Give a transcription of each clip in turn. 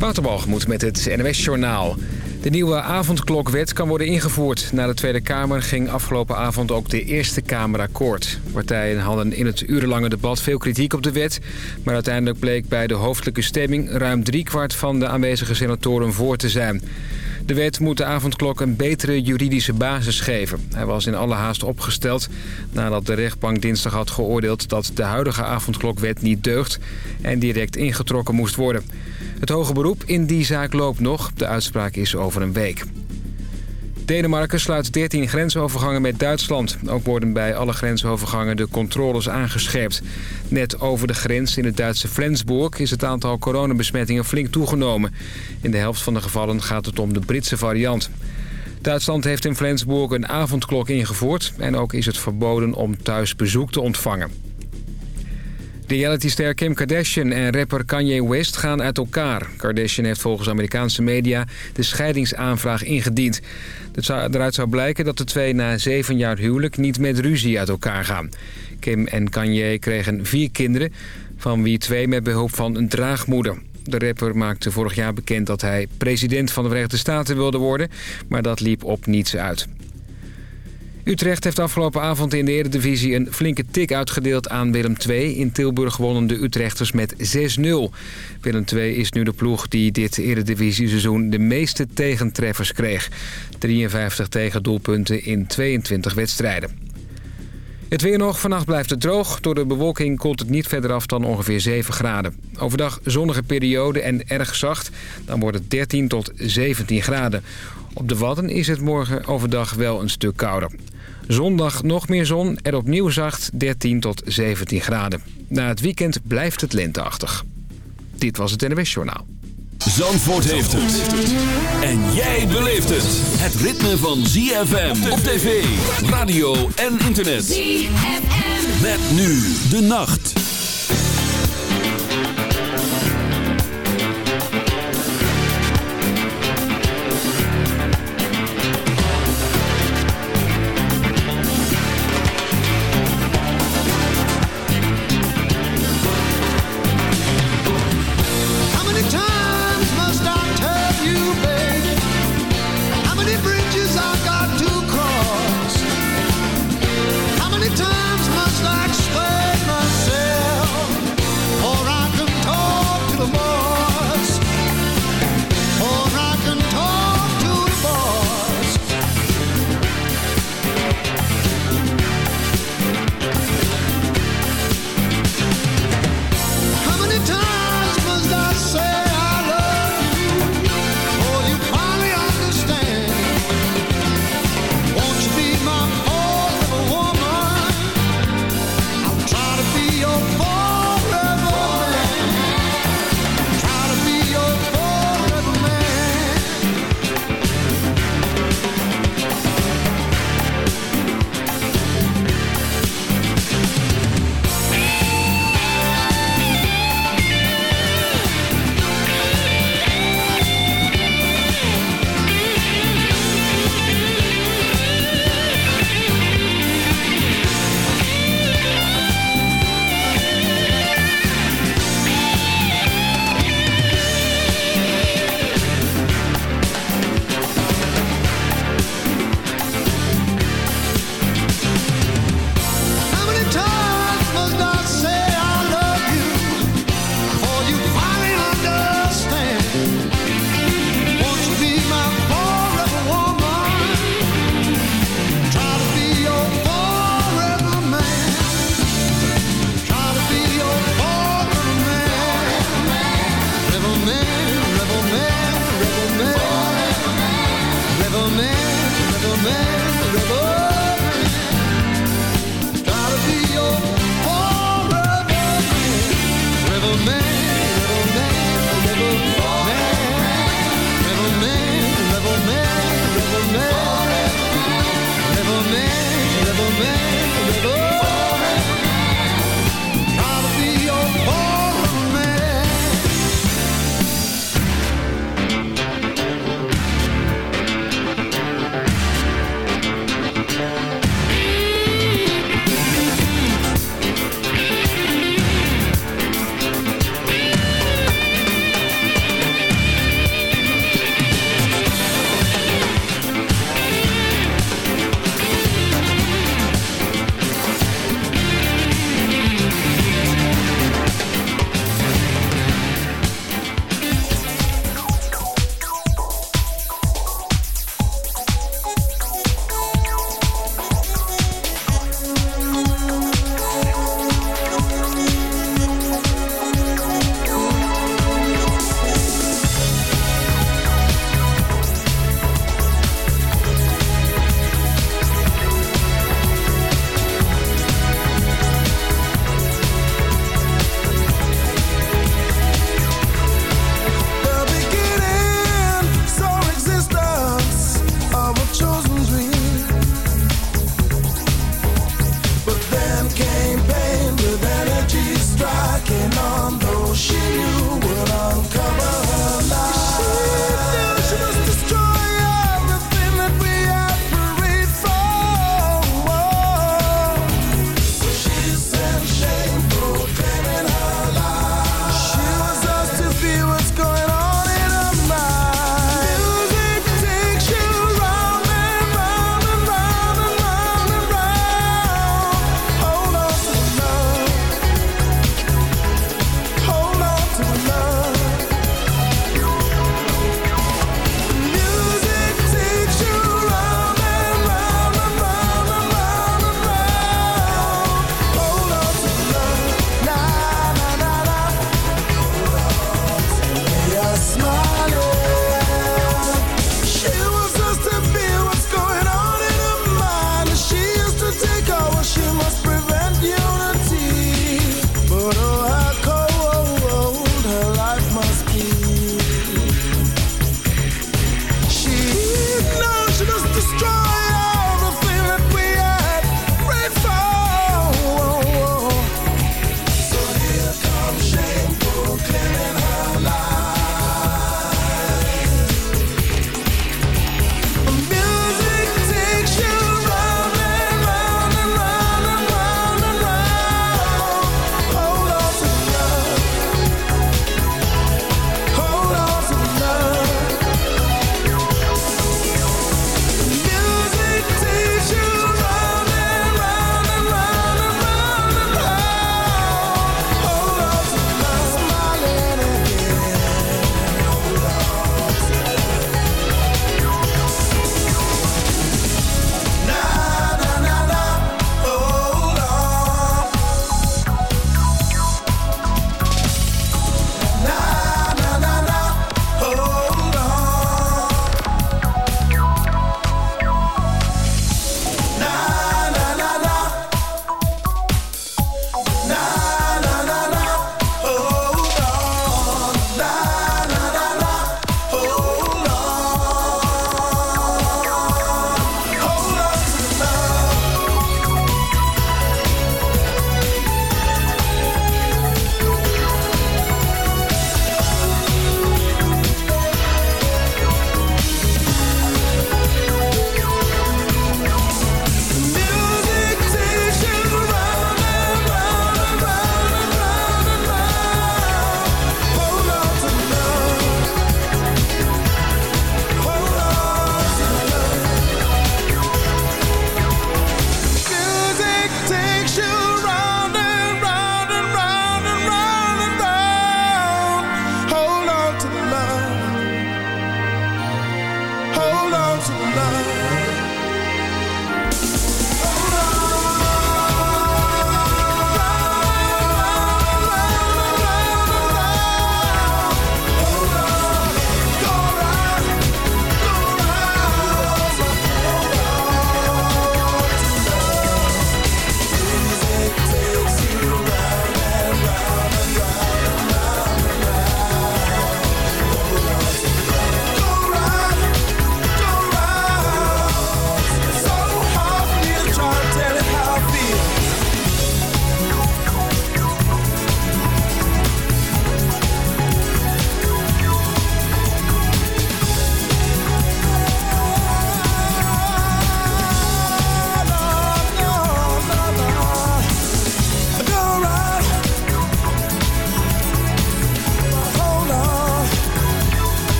Waterbalgemoed met het NWS-journaal. De nieuwe avondklokwet kan worden ingevoerd. Na de Tweede Kamer ging afgelopen avond ook de Eerste Kamer akkoord. Partijen hadden in het urenlange debat veel kritiek op de wet... maar uiteindelijk bleek bij de hoofdelijke stemming... ruim driekwart van de aanwezige senatoren voor te zijn. De wet moet de avondklok een betere juridische basis geven. Hij was in alle haast opgesteld nadat de rechtbank dinsdag had geoordeeld... dat de huidige avondklokwet niet deugt en direct ingetrokken moest worden... Het hoge beroep in die zaak loopt nog. De uitspraak is over een week. Denemarken sluit 13 grensovergangen met Duitsland. Ook worden bij alle grensovergangen de controles aangescherpt. Net over de grens in het Duitse Flensburg is het aantal coronabesmettingen flink toegenomen. In de helft van de gevallen gaat het om de Britse variant. Duitsland heeft in Flensburg een avondklok ingevoerd... en ook is het verboden om thuis bezoek te ontvangen. Realityster Kim Kardashian en rapper Kanye West gaan uit elkaar. Kardashian heeft volgens Amerikaanse media de scheidingsaanvraag ingediend. Eruit zou blijken dat de twee na zeven jaar huwelijk niet met ruzie uit elkaar gaan. Kim en Kanye kregen vier kinderen, van wie twee met behulp van een draagmoeder. De rapper maakte vorig jaar bekend dat hij president van de Verenigde Staten wilde worden, maar dat liep op niets uit. Utrecht heeft afgelopen avond in de Eredivisie een flinke tik uitgedeeld aan Willem II. In Tilburg wonnen de Utrechters met 6-0. Willem II is nu de ploeg die dit Eredivisie-seizoen de meeste tegentreffers kreeg. 53 tegendoelpunten in 22 wedstrijden. Het weer nog. Vannacht blijft het droog. Door de bewolking koelt het niet verder af dan ongeveer 7 graden. Overdag zonnige periode en erg zacht. Dan wordt het 13 tot 17 graden. Op de Wadden is het morgen overdag wel een stuk kouder. Zondag nog meer zon en opnieuw zacht 13 tot 17 graden. Na het weekend blijft het lenteachtig. Dit was het NWS Journaal. Zandvoort heeft het. En jij beleeft het. Het ritme van ZFM op tv, radio en internet. ZFM. Met nu de nacht.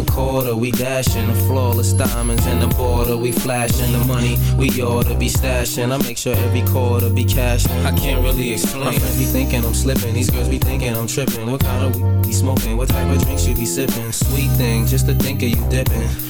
A quarter, we dashing. The flawless diamonds in the border, we flashing. The money we oughta be stashing. I make sure every quarter be cash. I can't really explain. My friends be thinking I'm slipping. These girls be thinking I'm tripping. What kind of weed be smoking? What type of drinks you be sipping? Sweet thing, just to think of you dipping.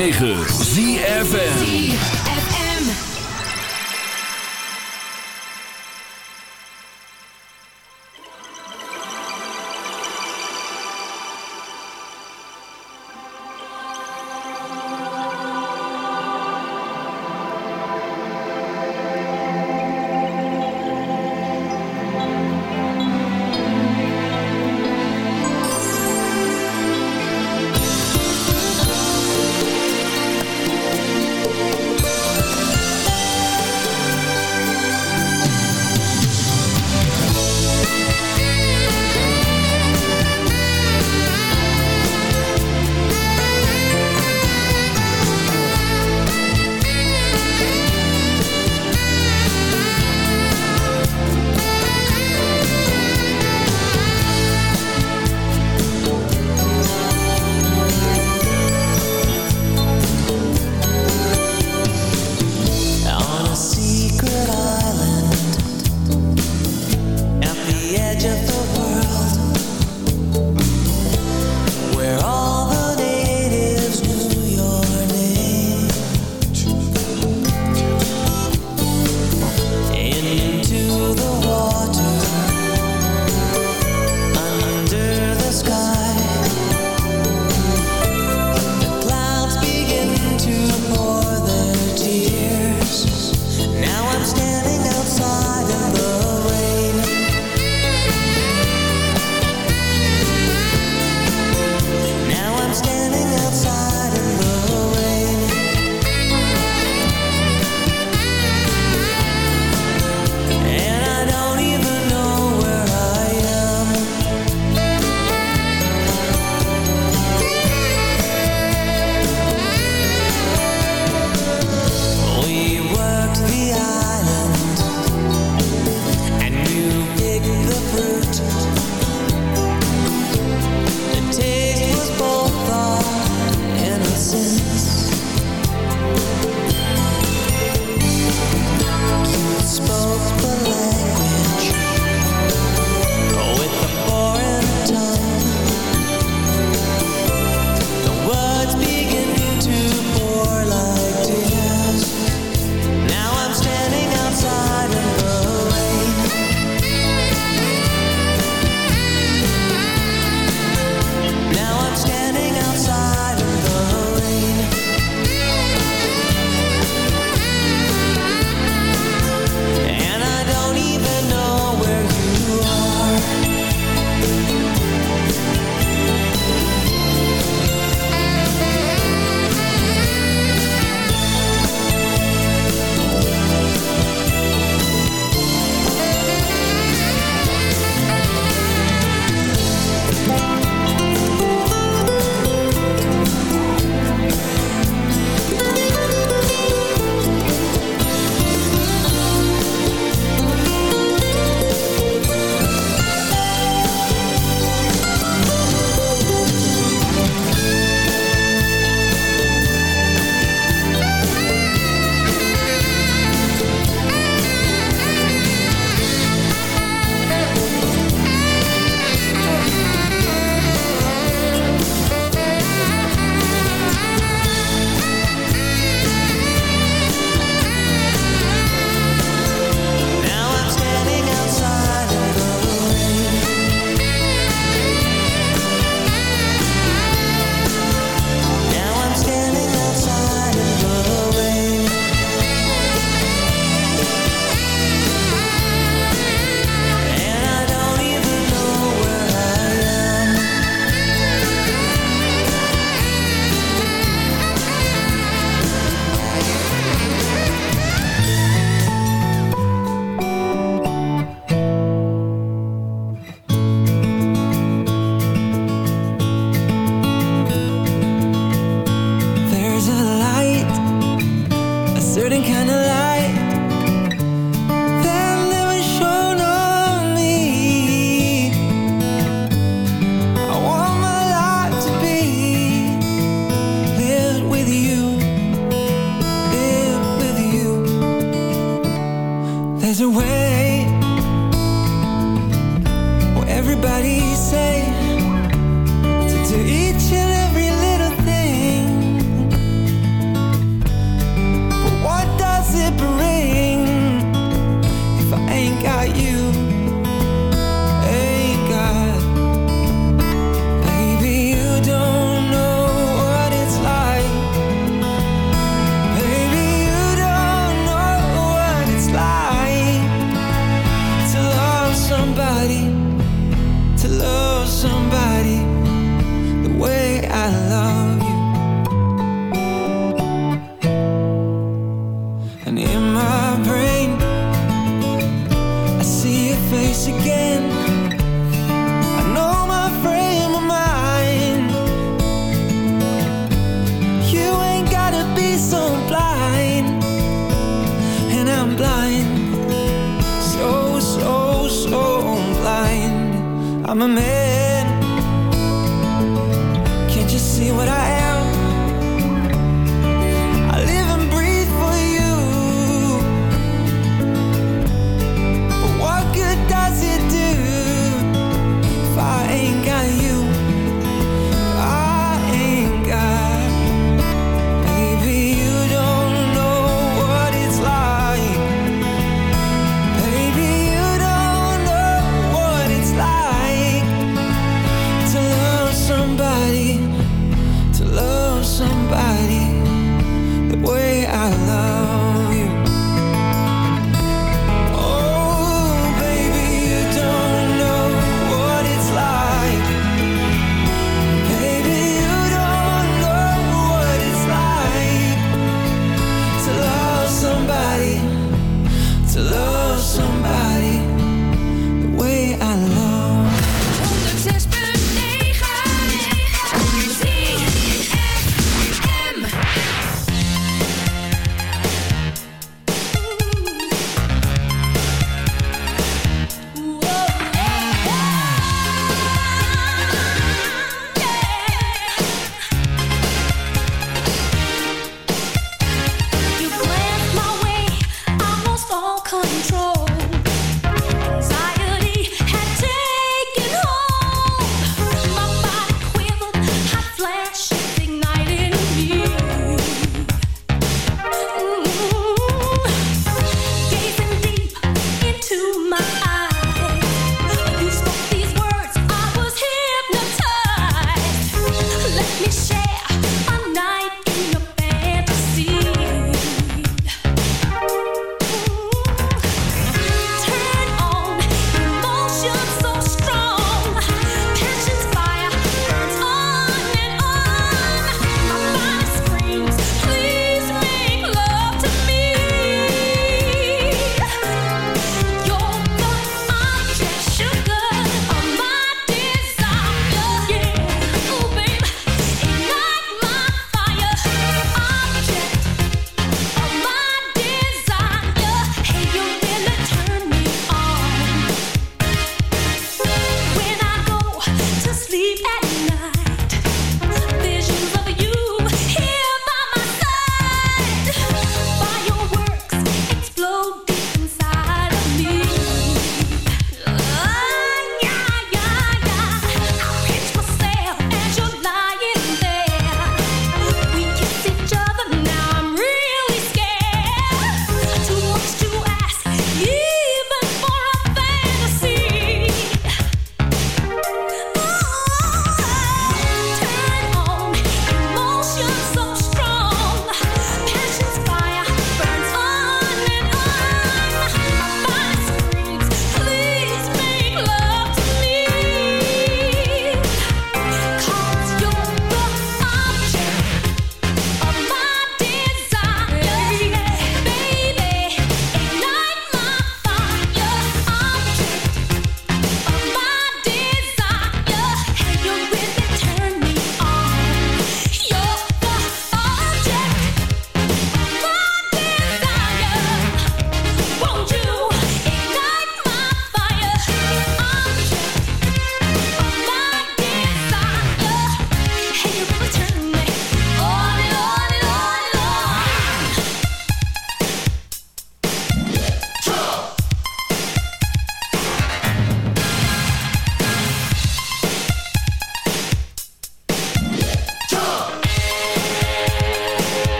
106.9 ZFN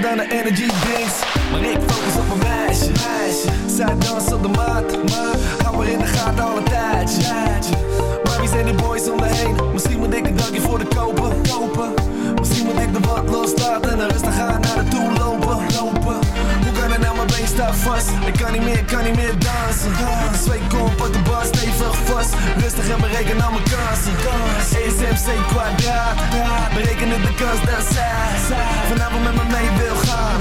Dan de energy drinks Maar ik focus op mijn meisje, meisje. Zij dansen op de maat, maar Hou in de gaten al een tijdje, tijdje. Maar wie zijn die boys om me heen? Misschien moet ik een drankje voor de kopen, kopen Misschien moet ik de wat loslaten En rustig gaan naar de toekomst sta vast. Ik kan niet meer, ik kan niet meer dansen. Twee kom op de bar, stevig vast. Rustig en bereken al mijn kansen. ESMC kwadraat, berekenen de kans dat zij vanavond met me mee wil gaan.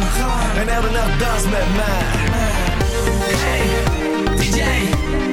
En elke nacht dans met mij. Hey, DJ.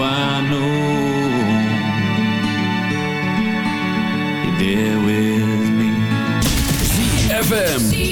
I know you're there with me. ZFM.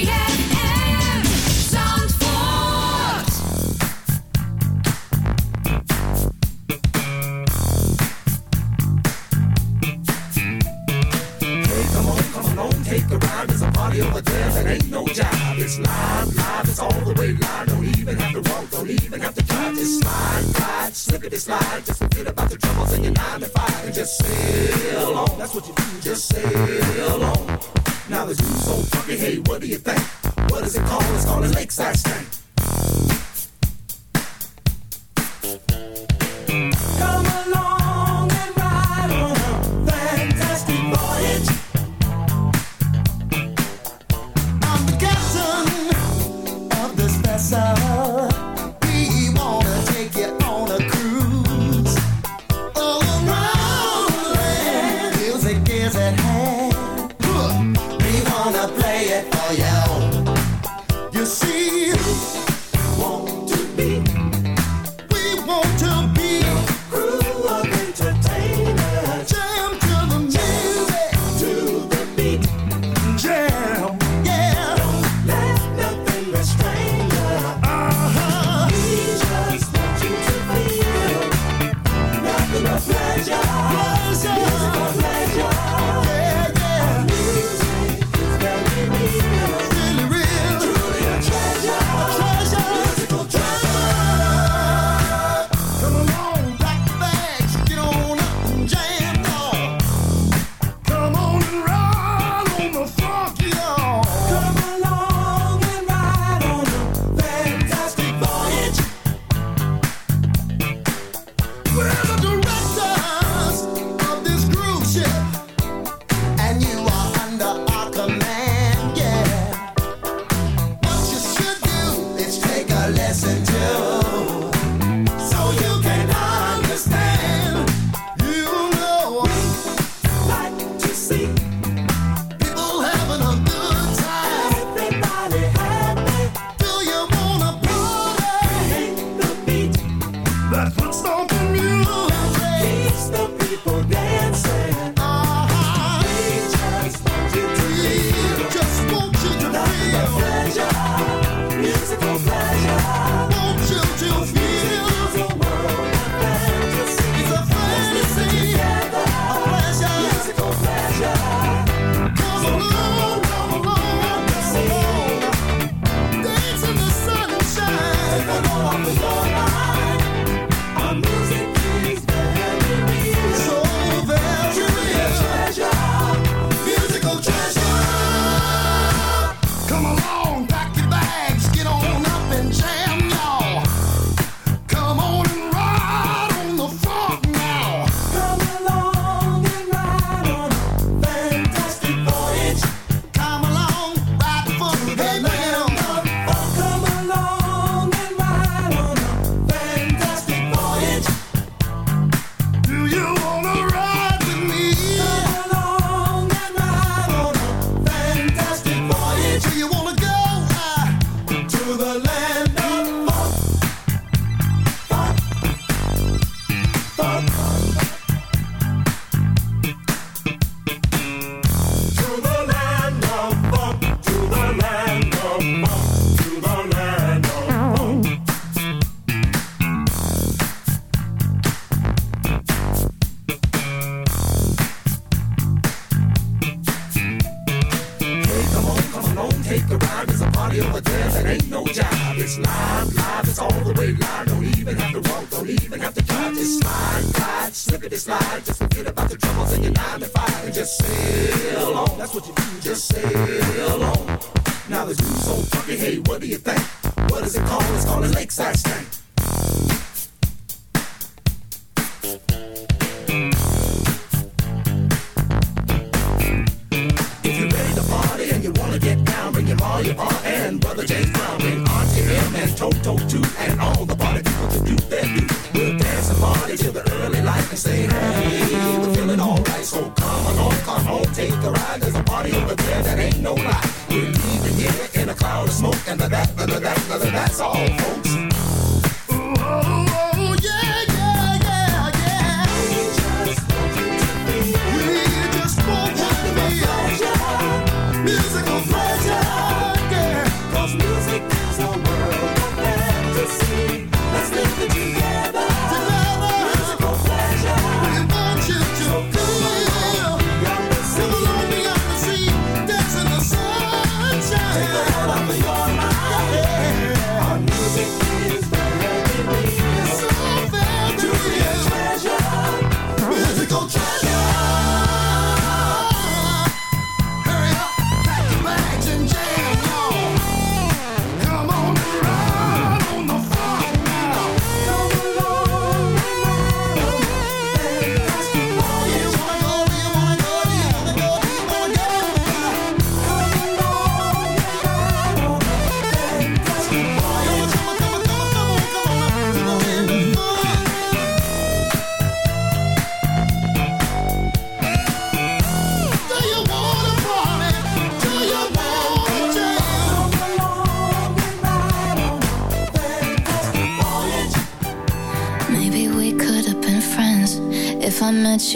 Punk.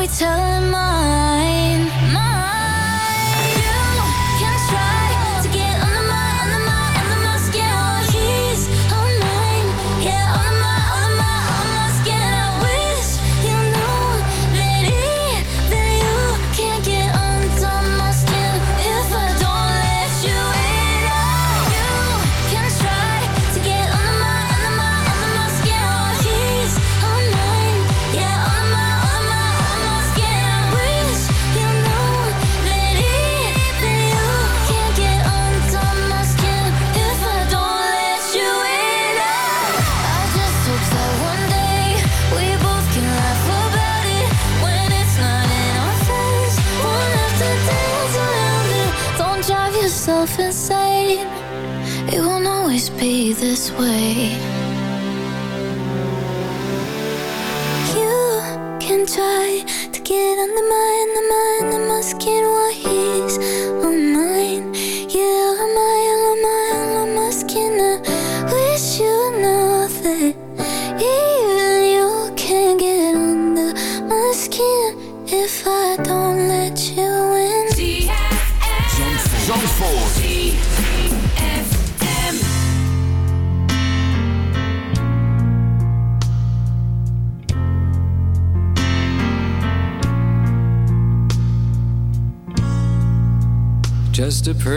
Be telling mine. This way. You can try to get under my,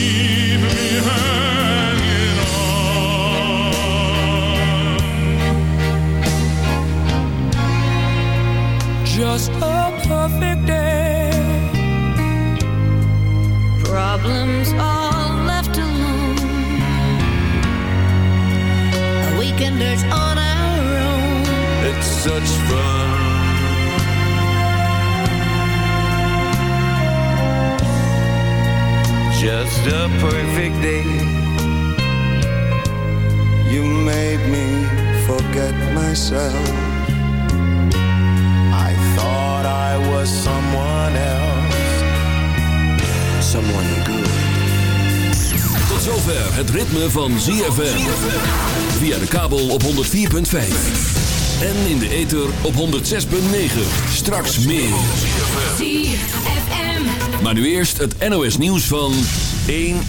keep me hanging on. Just a perfect day. Problems all left alone. Weekenders on our own. It's such fun. Just a perfect day. You made me forget myself. I thought I was someone else. someone good. Tot zover het ritme van ZFM. Via de kabel op 104.5. En in de ether op 106.9. Straks meer. Maar nu eerst het NOS nieuws van 1 uur.